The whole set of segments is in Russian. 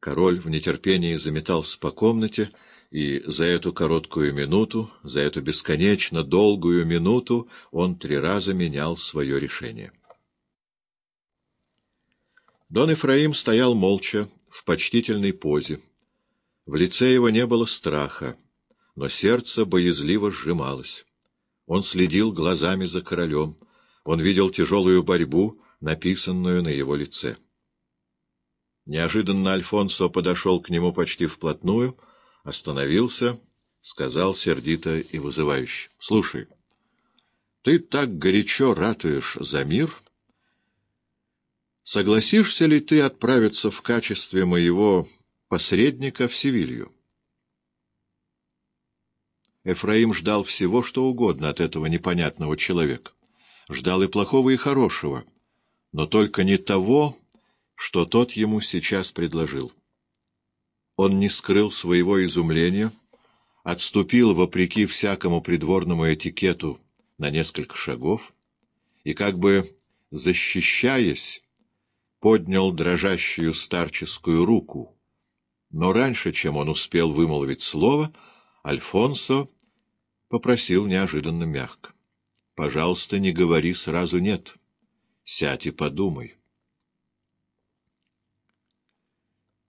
Король в нетерпении заметался по комнате, и за эту короткую минуту, за эту бесконечно долгую минуту он три раза менял свое решение. Дон Ефраим стоял молча, в почтительной позе. В лице его не было страха, но сердце боязливо сжималось. Он следил глазами за королем, он видел тяжелую борьбу, написанную на его лице. Неожиданно Альфонсо подошел к нему почти вплотную, остановился, сказал сердито и вызывающе. — Слушай, ты так горячо ратуешь за мир. Согласишься ли ты отправиться в качестве моего посредника в Севилью? Эфраим ждал всего, что угодно от этого непонятного человека. Ждал и плохого, и хорошего, но только не того, что тот ему сейчас предложил. Он не скрыл своего изумления, отступил, вопреки всякому придворному этикету, на несколько шагов и, как бы защищаясь, поднял дрожащую старческую руку. Но раньше, чем он успел вымолвить слово, Альфонсо попросил неожиданно мягко. — Пожалуйста, не говори сразу «нет». Сядь и подумай.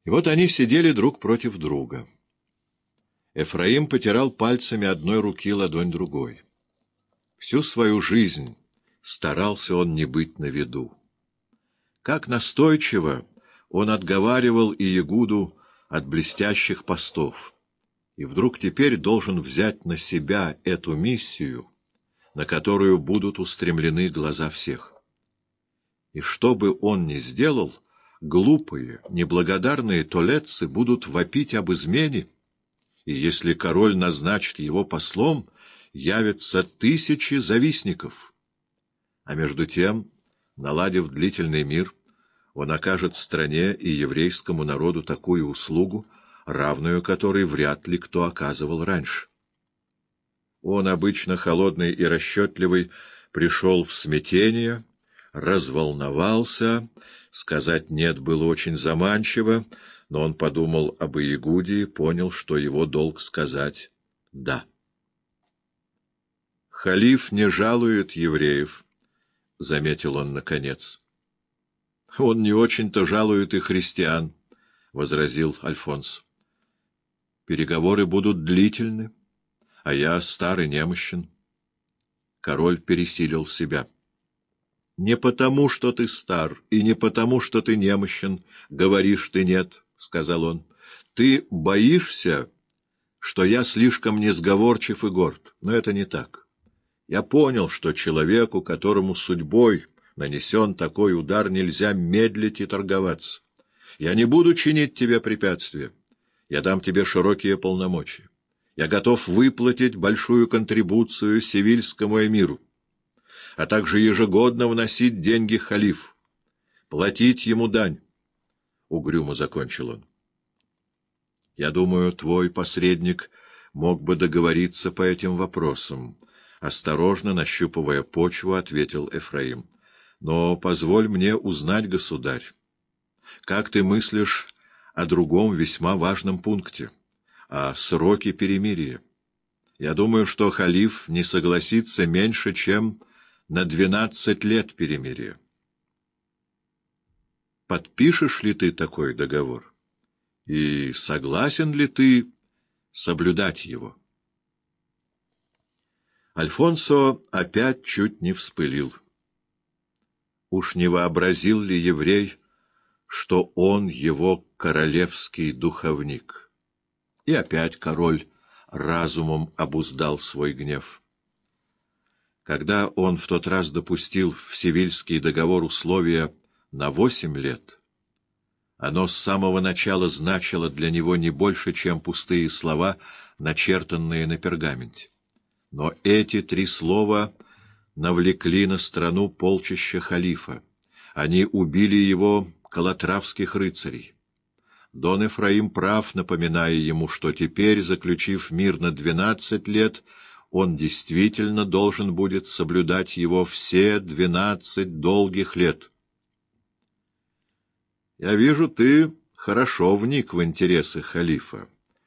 И вот они сидели друг против друга. Эфраим потирал пальцами одной руки ладонь другой. Всю свою жизнь старался он не быть на виду. Как настойчиво он отговаривал и Ягуду от блестящих постов, и вдруг теперь должен взять на себя эту миссию, на которую будут устремлены глаза всех. И что бы он ни сделал — глупые, неблагодарные толетцы будут вопить об измене, и если король назначит его послом, явятся тысячи завистников. А между тем, наладив длительный мир, он окажет стране и еврейскому народу такую услугу, равную которой вряд ли кто оказывал раньше. Он, обычно холодный и расчетливый, пришел в смятение, разволновался Сказать «нет» было очень заманчиво, но он подумал об Иегуде и понял, что его долг сказать «да». «Халиф не жалует евреев», — заметил он наконец. «Он не очень-то жалует и христиан», — возразил Альфонс. «Переговоры будут длительны, а я старый немощен». Король пересилил себя. Не потому, что ты стар, и не потому, что ты немощен, говоришь ты нет, — сказал он. Ты боишься, что я слишком несговорчив и горд, но это не так. Я понял, что человеку, которому судьбой нанесен такой удар, нельзя медлить и торговаться. Я не буду чинить тебе препятствия. Я дам тебе широкие полномочия. Я готов выплатить большую контрибуцию сивильскому эмиру а также ежегодно вносить деньги халиф, платить ему дань. Угрюмо закончил он. Я думаю, твой посредник мог бы договориться по этим вопросам. Осторожно, нащупывая почву, ответил Эфраим. Но позволь мне узнать, государь, как ты мыслишь о другом весьма важном пункте, о сроке перемирия? Я думаю, что халиф не согласится меньше, чем на двенадцать лет перемирия. Подпишешь ли ты такой договор? И согласен ли ты соблюдать его? Альфонсо опять чуть не вспылил. Уж не вообразил ли еврей, что он его королевский духовник? И опять король разумом обуздал свой гнев. Когда он в тот раз допустил в Севильский договор условия на восемь лет, оно с самого начала значило для него не больше, чем пустые слова, начертанные на пергаменте. Но эти три слова навлекли на страну полчища халифа. Они убили его калатравских рыцарей. Дон Эфраим прав, напоминая ему, что теперь, заключив мир на двенадцать лет, он действительно должен будет соблюдать его все двенадцать долгих лет. — Я вижу, ты хорошо вник в интересы халифа.